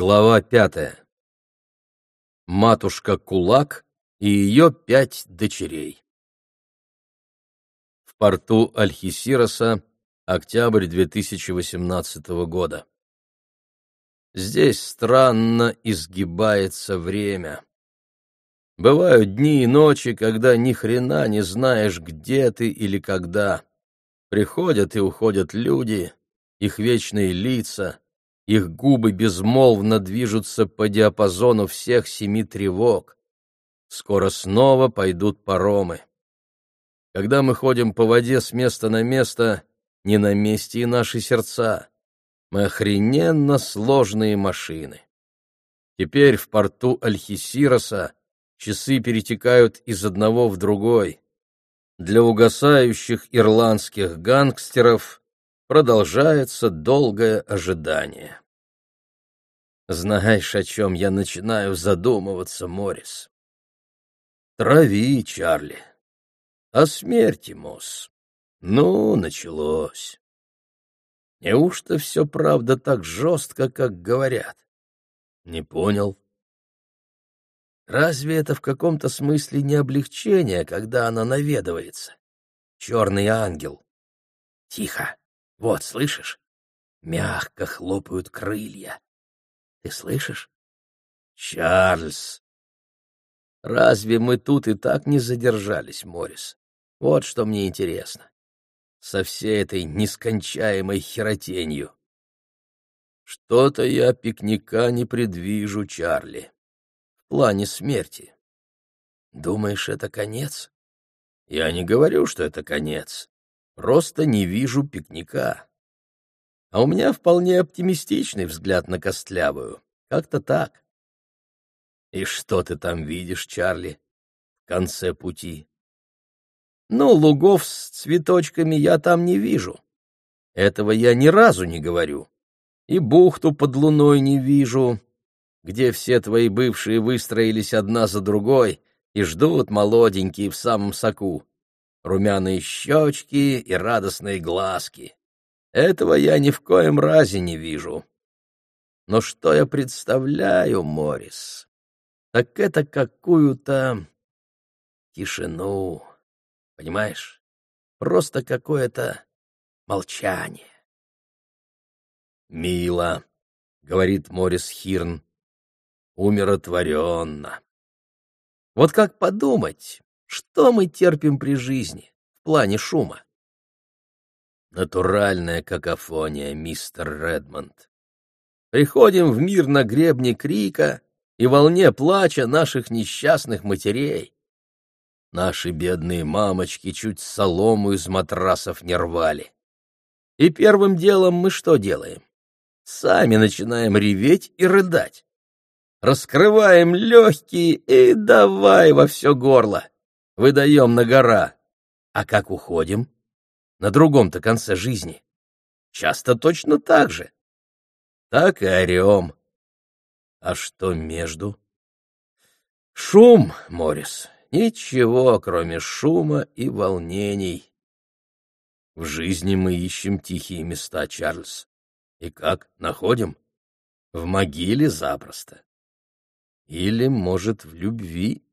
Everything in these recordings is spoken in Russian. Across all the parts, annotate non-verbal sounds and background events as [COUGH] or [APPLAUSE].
Глава пятая. Матушка Кулак и ее пять дочерей. В порту Альхисироса, октябрь 2018 года. Здесь странно изгибается время. Бывают дни и ночи, когда ни хрена не знаешь, где ты или когда. Приходят и уходят люди, их вечные лица — их губы безмолвно движутся по диапазону всех семи тревог. Скоро снова пойдут паромы. Когда мы ходим по воде с места на место, не на месте и наши сердца. Мы охрененно сложные машины. Теперь в порту Альхисироса часы перетекают из одного в другой. Для угасающих ирландских гангстеров продолжается долгое ожидание. Знаешь, о чем я начинаю задумываться, Морис? Трави, Чарли. О смерти, Мосс. Ну, началось. Неужто все правда так жестко, как говорят? Не понял. Разве это в каком-то смысле не облегчение, когда она наведывается? Черный ангел. Тихо. Вот, слышишь? Мягко хлопают крылья. Ты слышишь? Чарльз! Разве мы тут и так не задержались, Морис? Вот что мне интересно. Со всей этой нескончаемой херотенью. Что-то я пикника не предвижу, Чарли. В плане смерти. Думаешь, это конец? Я не говорю, что это конец. Просто не вижу пикника. А у меня вполне оптимистичный взгляд на Костлявую. Как-то так. И что ты там видишь, Чарли, в конце пути? Ну, лугов с цветочками я там не вижу. Этого я ни разу не говорю. И бухту под луной не вижу, где все твои бывшие выстроились одна за другой и ждут молоденькие в самом соку румяные щечки и радостные глазки. Этого я ни в коем разе не вижу. Но что я представляю, Морис, так это какую-то тишину, понимаешь? Просто какое-то молчание. «Мило», — говорит Морис Хирн, — «умиротворенно». Вот как подумать, что мы терпим при жизни в плане шума? Натуральная какофония, мистер Редмонд. Приходим в мир на гребне крика и волне плача наших несчастных матерей. Наши бедные мамочки чуть солому из матрасов не рвали. И первым делом мы что делаем? Сами начинаем реветь и рыдать. Раскрываем легкие и давай во все горло выдаем на гора. А как уходим? На другом-то конце жизни. Часто точно так же. Так и орем. А что между? Шум, Морис. Ничего, кроме шума и волнений. В жизни мы ищем тихие места, Чарльз. И как, находим? В могиле запросто. Или, может, в любви?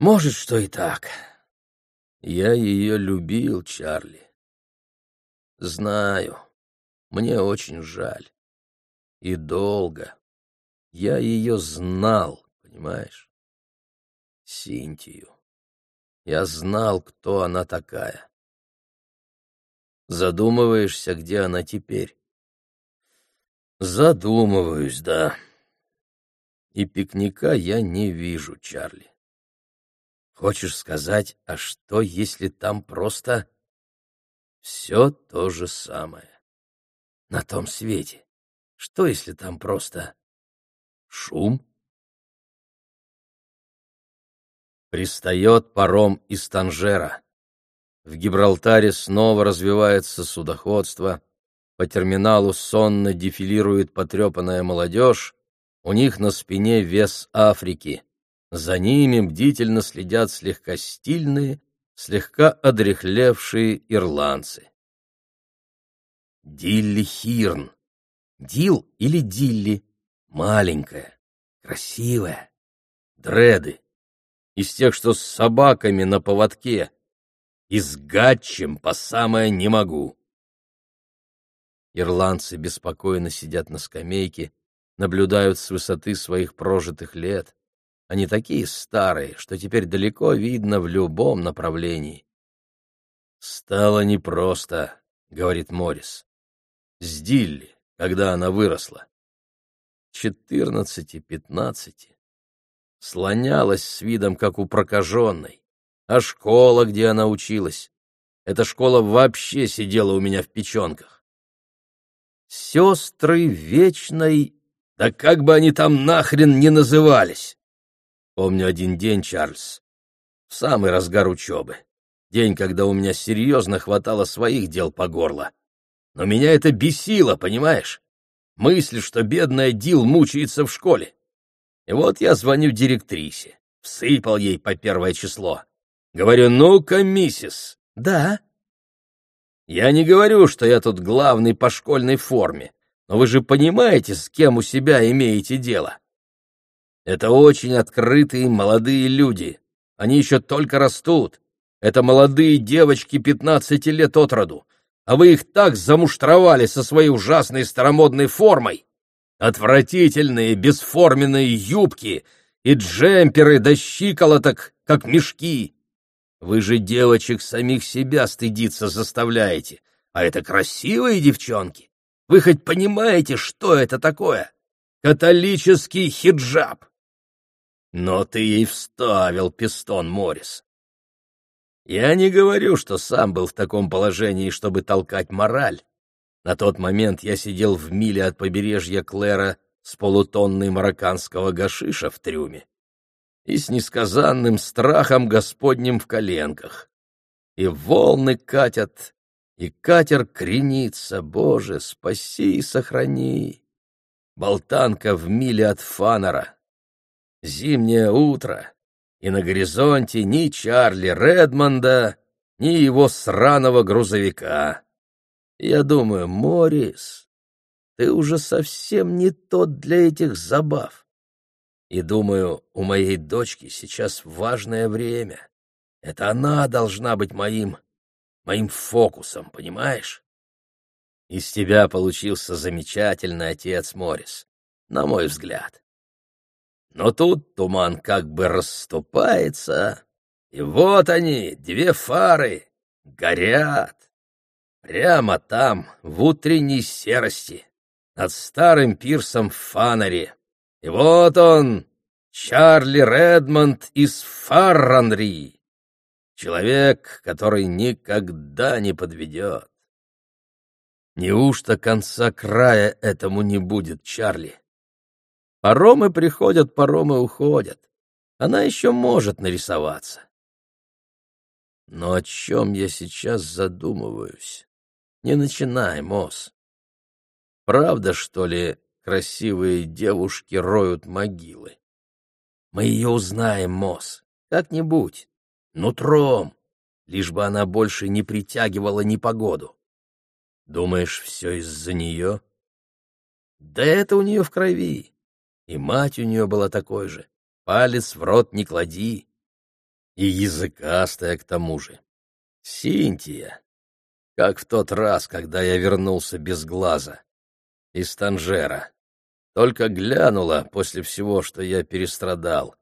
Может, что и так. Я ее любил, Чарли. Знаю, мне очень жаль. И долго. Я ее знал, понимаешь? Синтию. Я знал, кто она такая. Задумываешься, где она теперь? Задумываюсь, да. И пикника я не вижу, Чарли. Хочешь сказать, а что, если там просто все то же самое? На том свете. Что, если там просто шум? Пристает паром из Танжера. В Гибралтаре снова развивается судоходство. По терминалу сонно дефилирует потрепанная молодежь. У них на спине вес Африки. За ними бдительно следят слегка стильные, слегка одрехлевшие ирландцы. Дилли Хирн, Дил или Дилли? Маленькая, красивая. Дреды. Из тех, что с собаками на поводке. И с гатчем по самое не могу. Ирландцы беспокойно сидят на скамейке, наблюдают с высоты своих прожитых лет. Они такие старые, что теперь далеко видно в любом направлении. «Стало непросто», — говорит Моррис. «С Дилли, когда она выросла. Четырнадцати-пятнадцати. Слонялась с видом, как у прокаженной. А школа, где она училась? Эта школа вообще сидела у меня в печенках. Сестры вечной... Да как бы они там нахрен не назывались! Помню один день, Чарльз, в самый разгар учебы. День, когда у меня серьезно хватало своих дел по горло. Но меня это бесило, понимаешь? Мысль, что бедная Дил мучается в школе. И вот я звоню директрисе, всыпал ей по первое число. Говорю, ну-ка, миссис. Да. Я не говорю, что я тут главный по школьной форме, но вы же понимаете, с кем у себя имеете дело. Это очень открытые молодые люди. Они еще только растут. Это молодые девочки пятнадцати лет от роду. А вы их так замуштровали со своей ужасной старомодной формой. Отвратительные бесформенные юбки и джемперы до щиколоток, как мешки. Вы же девочек самих себя стыдиться заставляете. А это красивые девчонки. Вы хоть понимаете, что это такое? Католический хиджаб. Но ты ей вставил пистон, Моррис. Я не говорю, что сам был в таком положении, чтобы толкать мораль. На тот момент я сидел в миле от побережья Клэра с полутонной марокканского гашиша в трюме и с несказанным страхом господним в коленках. И волны катят, и катер кренится, Боже, спаси и сохрани. Болтанка в миле от Фанера, Зимнее утро, и на горизонте ни Чарли Редмонда, ни его сраного грузовика. Я думаю, Морис, ты уже совсем не тот для этих забав. И думаю, у моей дочки сейчас важное время. Это она должна быть моим, моим фокусом, понимаешь? Из тебя получился замечательный отец Морис, на мой взгляд. Но тут туман как бы расступается, и вот они, две фары, горят. Прямо там, в утренней серости, над старым пирсом в Фанаре. И вот он, Чарли Редмонд из Фарранри. Человек, который никогда не подведет. Неужто конца края этому не будет, Чарли? Паромы приходят, паромы уходят. Она еще может нарисоваться. Но о чем я сейчас задумываюсь? Не начинай, Мосс. Правда, что ли, красивые девушки роют могилы? Мы ее узнаем, Мосс, как-нибудь, нутром, лишь бы она больше не притягивала непогоду. Думаешь, все из-за нее? Да это у нее в крови. И мать у нее была такой же. Палец в рот не клади. И языкастая к тому же. Синтия. Как в тот раз, когда я вернулся без глаза. Из Танжера. Только глянула после всего, что я перестрадал.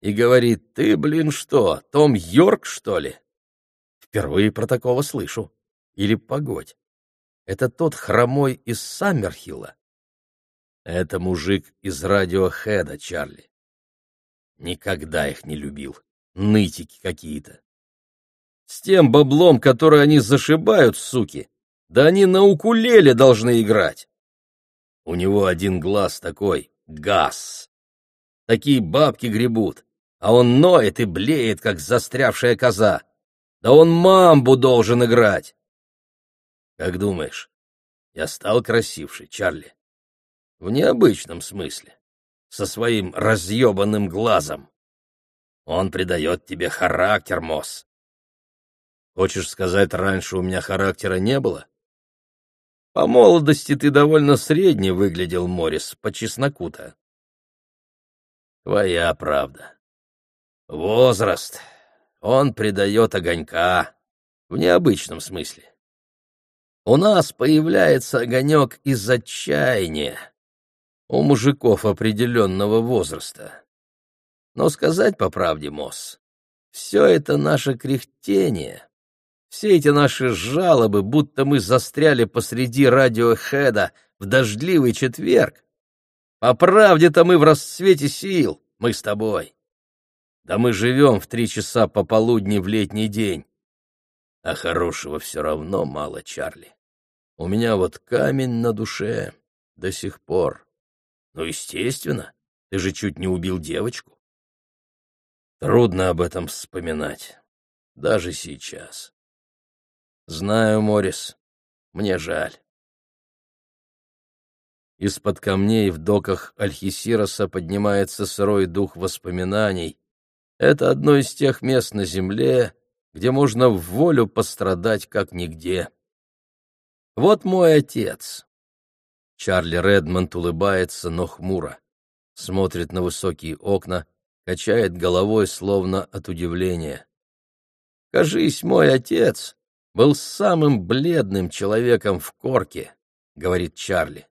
И говорит, ты, блин, что, Том Йорк, что ли? Впервые про такого слышу. Или погодь. Это тот хромой из Саммерхилла. Это мужик из радиохеда, Чарли. Никогда их не любил. Нытики какие-то. С тем баблом, который они зашибают, суки, да они на укулеле должны играть. У него один глаз такой, газ. Такие бабки гребут, а он ноет и блеет, как застрявшая коза. Да он мамбу должен играть. Как думаешь, я стал красивший, Чарли? В необычном смысле. Со своим разъебанным глазом. Он придает тебе характер, Мосс. Хочешь сказать, раньше у меня характера не было? По молодости ты довольно средне выглядел, Морис, по чесноку-то. Твоя правда. Возраст. Он придает огонька. В необычном смысле. У нас появляется огонек из отчаяния. У мужиков определенного возраста. Но сказать по правде, Мосс, все это наше кряхтение, все эти наши жалобы, будто мы застряли посреди радиохеда в дождливый четверг. По правде-то мы в расцвете сил, мы с тобой. Да мы живем в три часа пополудни в летний день. А хорошего все равно мало, Чарли. У меня вот камень на душе до сих пор. Ну, естественно, ты же чуть не убил девочку. Трудно об этом вспоминать, даже сейчас. Знаю, Морис, мне жаль. Из-под камней в доках Альхисироса поднимается сырой дух воспоминаний. Это одно из тех мест на земле, где можно в волю пострадать как нигде. Вот мой отец. Чарли Редмонд улыбается, но хмуро. Смотрит на высокие окна, качает головой, словно от удивления. Кажись, мой отец был самым бледным человеком в корке, — говорит Чарли.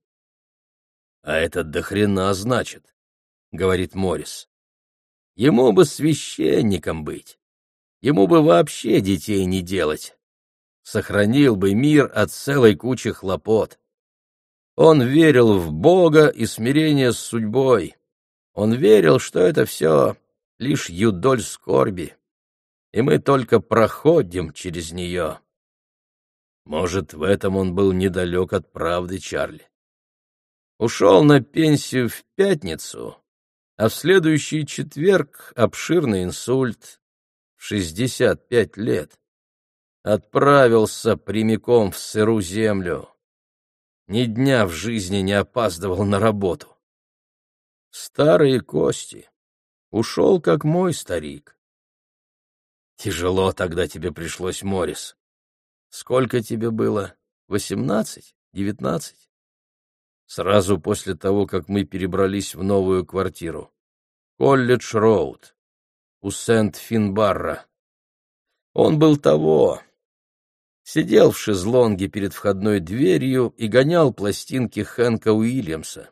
— А это до хрена значит, — говорит Моррис. Ему бы священником быть, ему бы вообще детей не делать. Сохранил бы мир от целой кучи хлопот. Он верил в Бога и смирение с судьбой. Он верил, что это все лишь юдоль скорби, и мы только проходим через нее. Может, в этом он был недалек от правды, Чарли. Ушел на пенсию в пятницу, а в следующий четверг обширный инсульт в 65 лет. Отправился прямиком в сыру землю. Ни дня в жизни не опаздывал на работу. Старые кости. Ушел, как мой старик. Тяжело тогда тебе пришлось, Морис. Сколько тебе было? Восемнадцать? Девятнадцать? Сразу после того, как мы перебрались в новую квартиру. Колледж-Роуд. У Сент-Финбарра. Он был того. Сидел в шезлонге перед входной дверью и гонял пластинки Хэнка Уильямса.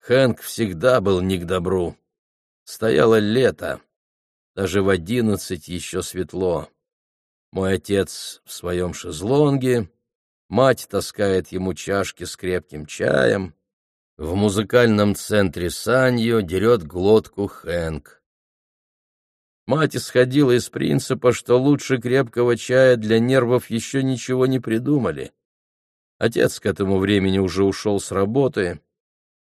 Хэнк всегда был не к добру. Стояло лето. Даже в одиннадцать еще светло. Мой отец в своем шезлонге, мать таскает ему чашки с крепким чаем, в музыкальном центре Санью дерет глотку Хэнк. Мать исходила из принципа, что лучше крепкого чая для нервов еще ничего не придумали. Отец к этому времени уже ушел с работы,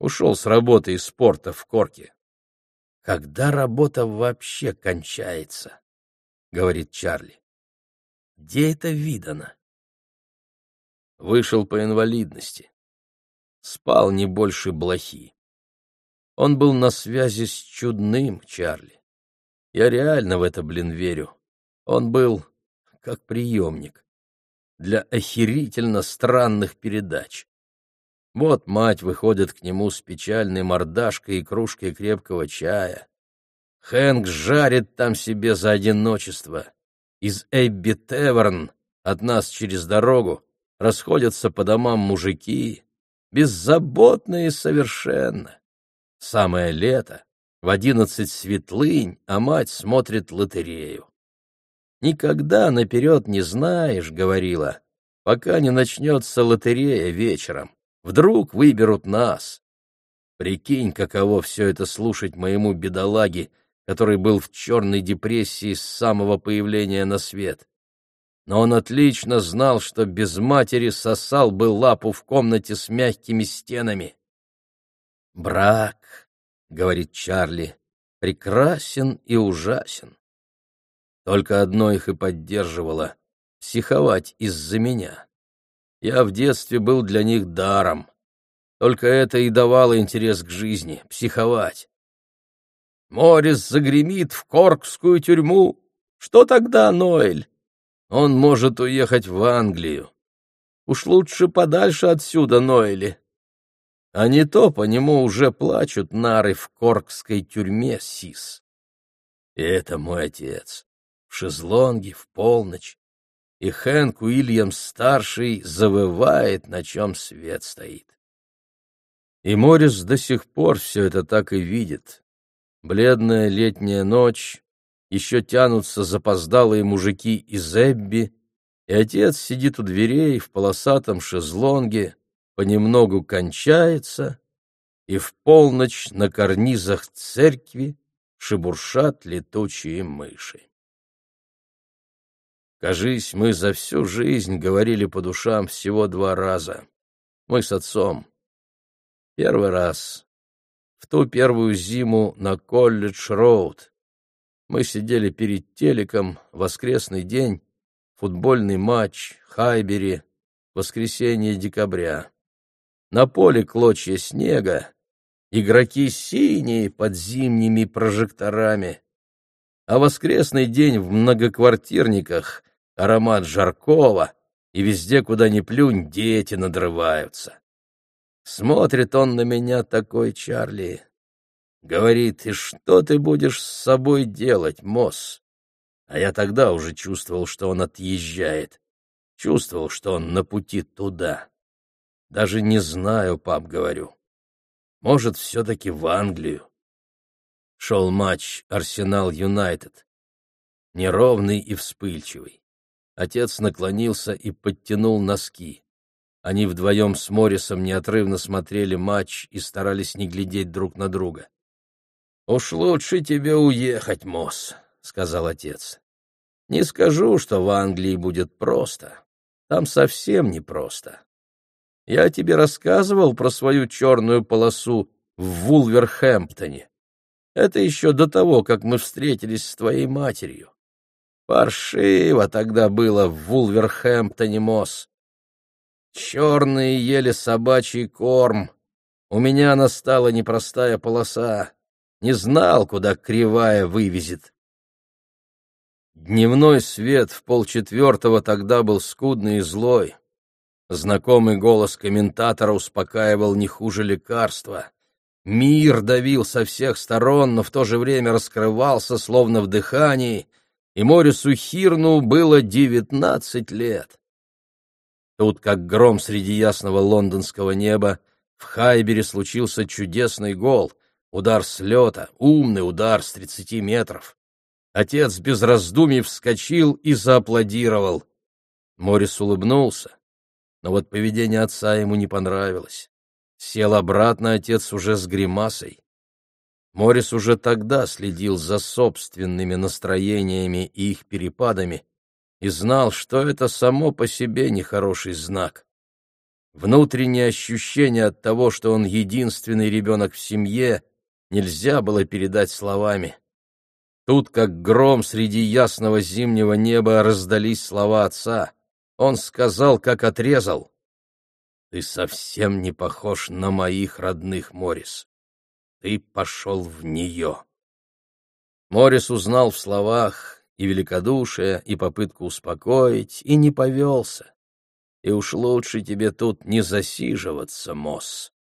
ушел с работы из спорта в корке. «Когда работа вообще кончается?» — говорит Чарли. Где это видано? Вышел по инвалидности. Спал не больше блохи. Он был на связи с чудным Чарли. Я реально в это, блин, верю. Он был как приемник для охерительно странных передач. Вот мать выходит к нему с печальной мордашкой и кружкой крепкого чая. Хэнк жарит там себе за одиночество из Эбби Теверн от нас через дорогу расходятся по домам мужики, беззаботные совершенно. Самое лето, в одиннадцать светлынь, а мать смотрит лотерею. «Никогда наперед не знаешь», — говорила, — «пока не начнется лотерея вечером. Вдруг выберут нас». Прикинь, каково все это слушать моему бедолаге, который был в черной депрессии с самого появления на свет. Но он отлично знал, что без матери сосал бы лапу в комнате с мягкими стенами. «Брак», — говорит Чарли, — «прекрасен и ужасен». Только одно их и поддерживало — психовать из-за меня. Я в детстве был для них даром. Только это и давало интерес к жизни — психовать. Морис загремит в Коркскую тюрьму. Что тогда, Ноэль? Он может уехать в Англию. Уж лучше подальше отсюда, Ноэли. А не то по нему уже плачут нары в коркской тюрьме, Сис. И это мой отец. В шезлонге, в полночь. И Хэнк Уильямс-старший завывает, на чем свет стоит. И Морис до сих пор все это так и видит. Бледная летняя ночь, еще тянутся запоздалые мужики из Эбби, и отец сидит у дверей в полосатом шезлонге, понемногу кончается, и в полночь на карнизах церкви шебуршат летучие мыши. Кажись, мы за всю жизнь говорили по душам всего два раза. Мы с отцом. Первый раз. В ту первую зиму на колледж-роуд. Мы сидели перед телеком, воскресный день, футбольный матч, Хайбери, воскресенье декабря. На поле клочья снега, игроки синие под зимними прожекторами. А воскресный день в многоквартирниках, аромат жаркого, и везде, куда ни плюнь, дети надрываются. Смотрит он на меня такой, Чарли. Говорит, и что ты будешь с собой делать, Мосс? А я тогда уже чувствовал, что он отъезжает. Чувствовал, что он на пути туда. Даже не знаю, пап, говорю. Может, все-таки в Англию. Шел матч Арсенал-Юнайтед. Неровный и вспыльчивый. Отец наклонился и подтянул носки. Они вдвоем с Моррисом неотрывно смотрели матч и старались не глядеть друг на друга. «Уж лучше тебе уехать, Мосс», — сказал отец. «Не скажу, что в Англии будет просто. Там совсем не просто. Я тебе рассказывал про свою черную полосу в Вулверхэмптоне. Это еще до того, как мы встретились с твоей матерью. Паршиво тогда было в Вулверхэмптоне, Мосс. Черные ели собачий корм. У меня настала непростая полоса не знал, куда кривая вывезет. Дневной свет в полчетвертого тогда был скудный и злой. Знакомый голос комментатора успокаивал не хуже лекарства. Мир давил со всех сторон, но в то же время раскрывался, словно в дыхании, и Морису Хирну было девятнадцать лет. Тут, как гром среди ясного лондонского неба, в Хайбере случился чудесный гол — Удар с лета, умный удар с тридцати метров. Отец без раздумий вскочил и зааплодировал. Морис улыбнулся, но вот поведение отца ему не понравилось. Сел обратно отец уже с гримасой. Морис уже тогда следил за собственными настроениями и их перепадами и знал, что это само по себе нехороший знак. Внутреннее ощущение от того, что он единственный ребенок в семье — нельзя было передать словами. Тут, как гром среди ясного зимнего неба, раздались слова отца. Он сказал, как отрезал. «Ты совсем не похож на моих родных, Морис. Ты пошел в нее». Морис узнал в словах и великодушие, и попытку успокоить, и не повелся. И уж лучше тебе тут не засиживаться, Мосс.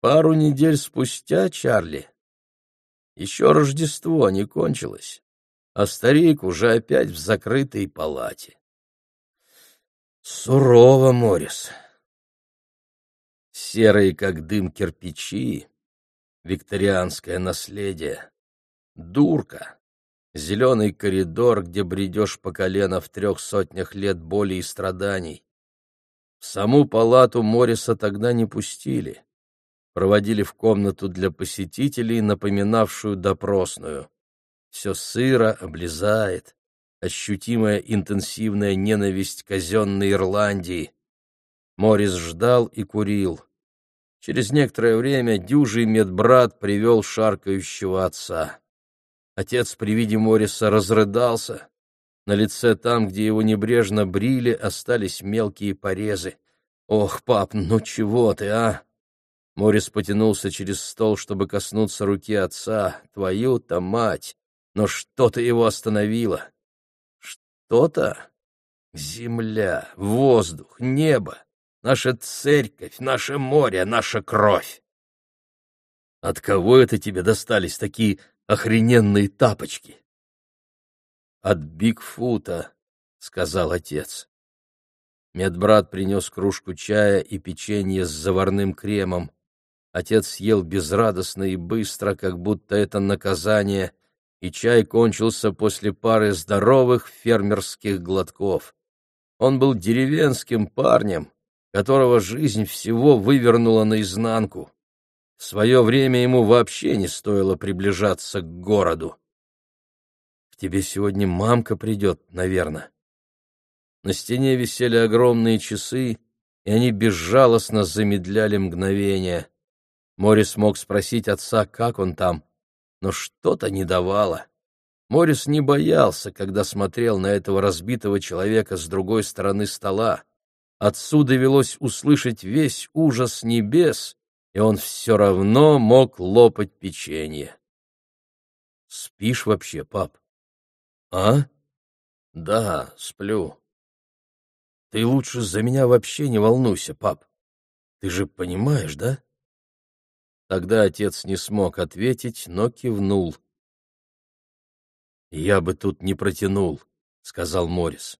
Пару недель спустя, Чарли, еще Рождество не кончилось, а старик уже опять в закрытой палате. Сурово, Морис. Серые, как дым, кирпичи, викторианское наследие, дурка, зеленый коридор, где бредешь по колено в трех сотнях лет боли и страданий. В саму палату Мориса тогда не пустили проводили в комнату для посетителей, напоминавшую допросную. Все сыро, облезает, ощутимая интенсивная ненависть казенной Ирландии. Морис ждал и курил. Через некоторое время дюжий медбрат привел шаркающего отца. Отец при виде Мориса разрыдался. На лице там, где его небрежно брили, остались мелкие порезы. «Ох, пап, ну чего ты, а?» Морис потянулся через стол, чтобы коснуться руки отца. Твою-то мать! Но что-то его остановило. Что-то? Земля, воздух, небо, наша церковь, наше море, наша кровь. От кого это тебе достались такие охрененные тапочки? От Бигфута, — сказал отец. Медбрат принес кружку чая и печенье с заварным кремом. Отец съел безрадостно и быстро, как будто это наказание, и чай кончился после пары здоровых фермерских глотков. Он был деревенским парнем, которого жизнь всего вывернула наизнанку. В свое время ему вообще не стоило приближаться к городу. «К тебе сегодня мамка придет, наверное». На стене висели огромные часы, и они безжалостно замедляли мгновение. Морис мог спросить отца, как он там, но что-то не давало. Морис не боялся, когда смотрел на этого разбитого человека с другой стороны стола. Отцу довелось услышать весь ужас небес, и он все равно мог лопать печенье. «Спишь вообще, пап?» «А?» «Да, сплю. Ты лучше за меня вообще не волнуйся, пап. Ты же понимаешь, да? Тогда отец не смог ответить, но кивнул. Я бы тут не протянул, сказал Морис.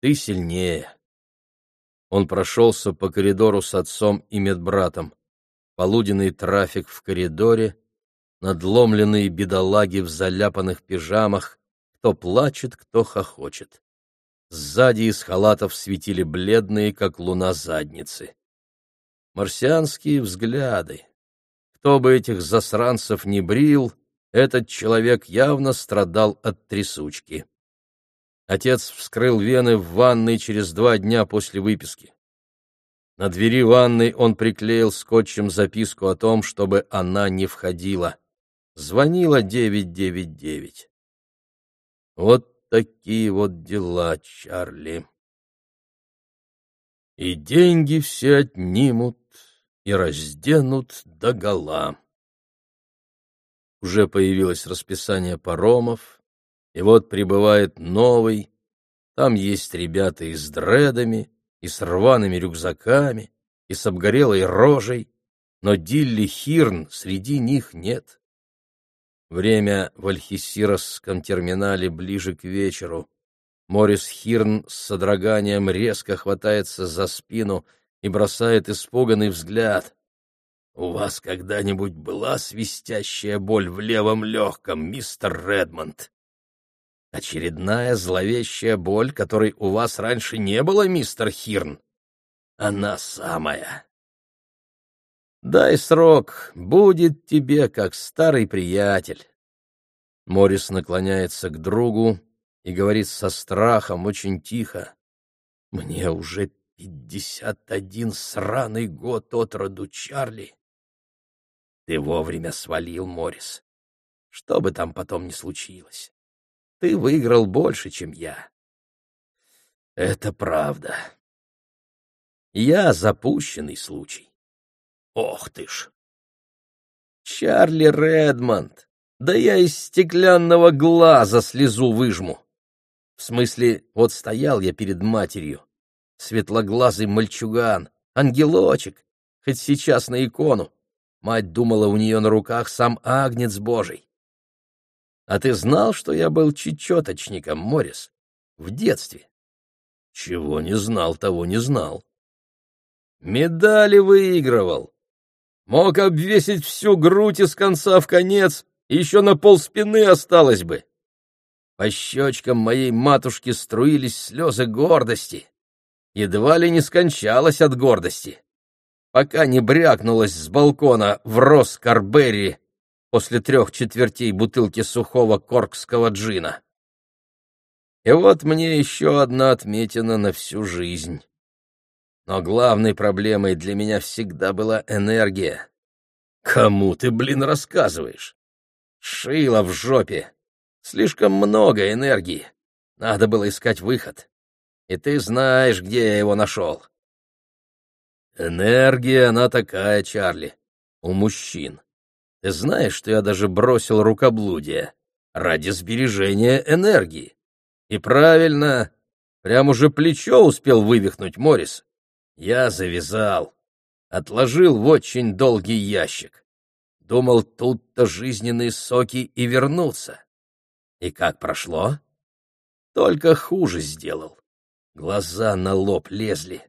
Ты сильнее. Он прошелся по коридору с отцом и медбратом. Полуденный трафик в коридоре, надломленные бедолаги в заляпанных пижамах, кто плачет, кто хохочет. Сзади из халатов светили бледные, как луна, задницы. Марсианские взгляды. Кто бы этих засранцев не брил, этот человек явно страдал от трясучки. Отец вскрыл вены в ванной через два дня после выписки. На двери ванной он приклеил скотчем записку о том, чтобы она не входила. Звонила 999. Вот такие вот дела, Чарли. И деньги все отнимут и разденут догола. Уже появилось расписание паромов, и вот прибывает новый. Там есть ребята и с дредами, и с рваными рюкзаками, и с обгорелой рожей, но Дилли Хирн среди них нет. Время в Альхисиросском терминале ближе к вечеру. Морис Хирн с содроганием резко хватается за спину и бросает испуганный взгляд. «У вас когда-нибудь была свистящая боль в левом легком, мистер Редмонд?» «Очередная зловещая боль, которой у вас раньше не было, мистер Хирн?» «Она самая!» Дай срок, будет тебе как старый приятель. Морис наклоняется к другу и говорит со страхом очень тихо. Мне уже пятьдесят один сраный год от роду, Чарли. Ты вовремя свалил, Морис. Что бы там потом ни случилось. Ты выиграл больше, чем я. Это правда. Я запущенный случай. Ох ты ж! Чарли Редмонд! Да я из стеклянного глаза слезу выжму. В смысле, вот стоял я перед матерью. Светлоглазый мальчуган, ангелочек, хоть сейчас на икону. Мать думала, у нее на руках сам агнец божий. А ты знал, что я был чечеточником, Морис? В детстве. Чего не знал, того не знал. Медали выигрывал. Мог обвесить всю грудь из конца в конец, еще на пол спины осталось бы. По щечкам моей матушки струились слезы гордости. Едва ли не скончалась от гордости, пока не брякнулась с балкона в роз после трех четвертей бутылки сухого коркского джина. И вот мне еще одна отметина на всю жизнь. Но главной проблемой для меня всегда была энергия. Кому ты, блин, рассказываешь? Шило в жопе. Слишком много энергии. Надо было искать выход. И ты знаешь, где я его нашел. Энергия, она такая, Чарли, у мужчин. Ты знаешь, что я даже бросил рукоблудие ради сбережения энергии. И правильно, Прям уже плечо успел вывихнуть Морис. Я завязал. Отложил в очень долгий ящик. Думал, тут-то жизненные соки и вернутся. И как прошло? Только хуже сделал. Глаза на лоб лезли.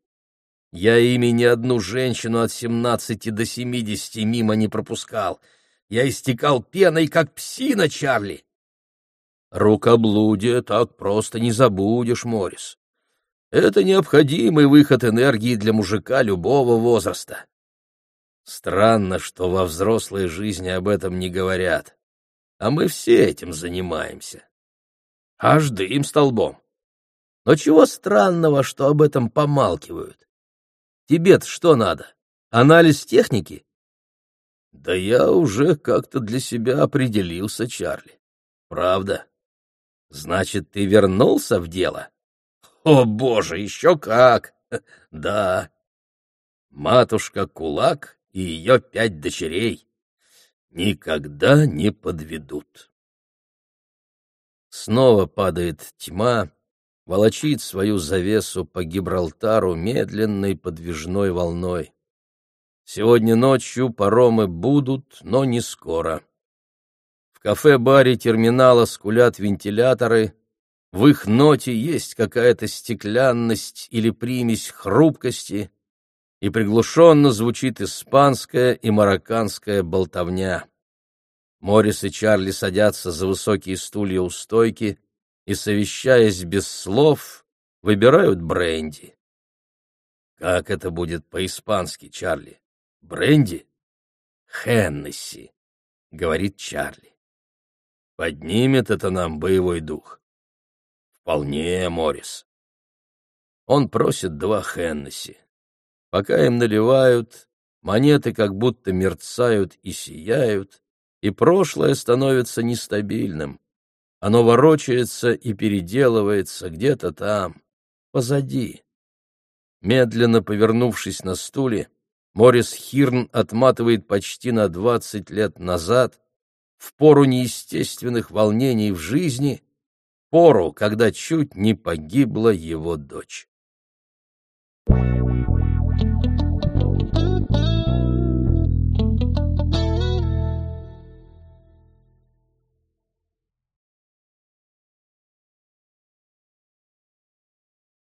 Я ими ни одну женщину от семнадцати до семидесяти мимо не пропускал. Я истекал пеной, как псина, Чарли. Рукоблудие так просто не забудешь, Морис. Это необходимый выход энергии для мужика любого возраста. Странно, что во взрослой жизни об этом не говорят. А мы все этим занимаемся. Аж дым столбом. Но чего странного, что об этом помалкивают? тебе что надо? Анализ техники? Да я уже как-то для себя определился, Чарли. Правда. Значит, ты вернулся в дело? О, боже, еще как! [LAUGHS] Да. Матушка Кулак и ее пять дочерей никогда не подведут. Снова падает тьма, волочит свою завесу по Гибралтару медленной подвижной волной. Сегодня ночью паромы будут, но не скоро. В кафе-баре терминала скулят вентиляторы, в их ноте есть какая-то стеклянность или примесь хрупкости, и приглушенно звучит испанская и марокканская болтовня. Морис и Чарли садятся за высокие стулья у стойки и, совещаясь без слов, выбирают бренди. Как это будет по-испански, Чарли? Бренди? Хеннесси, говорит Чарли. Поднимет это нам боевой дух. Вполне, Морис. Он просит два Хеннесси. Пока им наливают, монеты как будто мерцают и сияют, и прошлое становится нестабильным. Оно ворочается и переделывается где-то там, позади. Медленно повернувшись на стуле, Морис Хирн отматывает почти на двадцать лет назад, в пору неестественных волнений в жизни, пору, когда чуть не погибла его дочь.